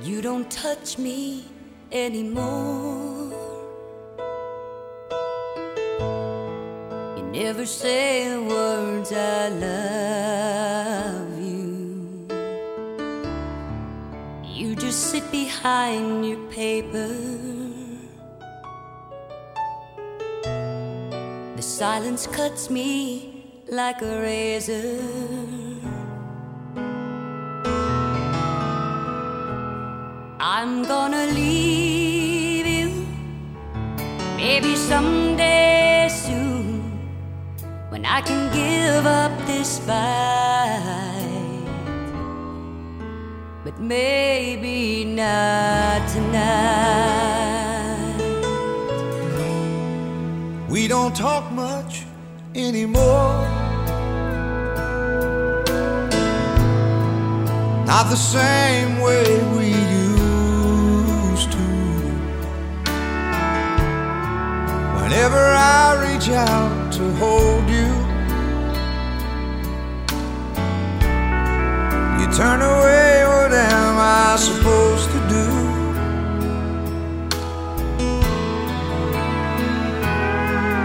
You don't touch me anymore. You never say the words I love you. You just sit behind your paper. The silence cuts me like a razor. Leave you, maybe someday soon, when I can give up this fight. But maybe not tonight. We don't talk much anymore. Not the same way we used Whenever I reach out to hold you, you turn away. What am I supposed to do?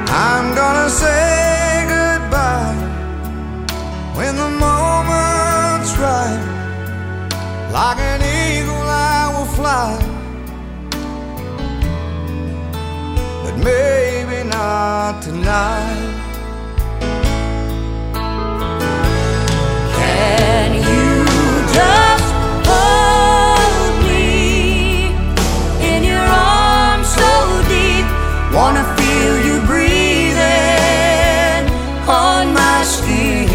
I'm gonna say goodbye when the moment's right. Like an eagle, I will fly, tonight. Can you just hold me in your arms so deep? Wanna feel you breathing on my skin.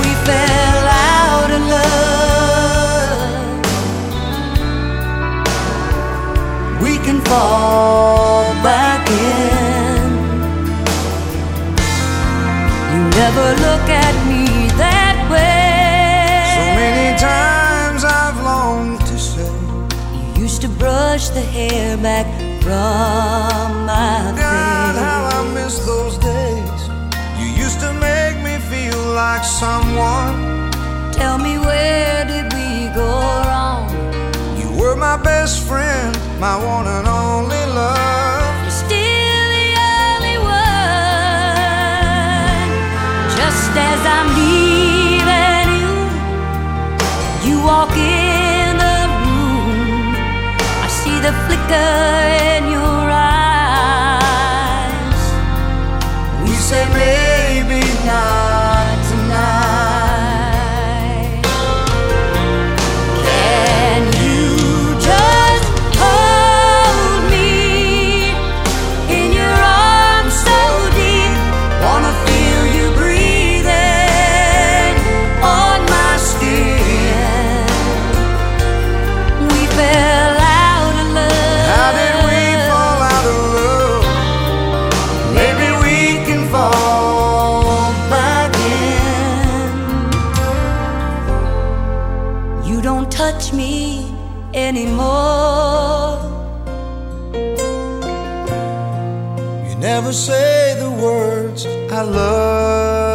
We fell out love. We can fall never look at me that way. So many times I've longed to say, You used to brush the hair back from my God, how I face. miss those days. You used to make me feel like someone. Tell me where did we go wrong? You were my best friend, my one and only flicker in your eyes. We say anymore. You never say the words I love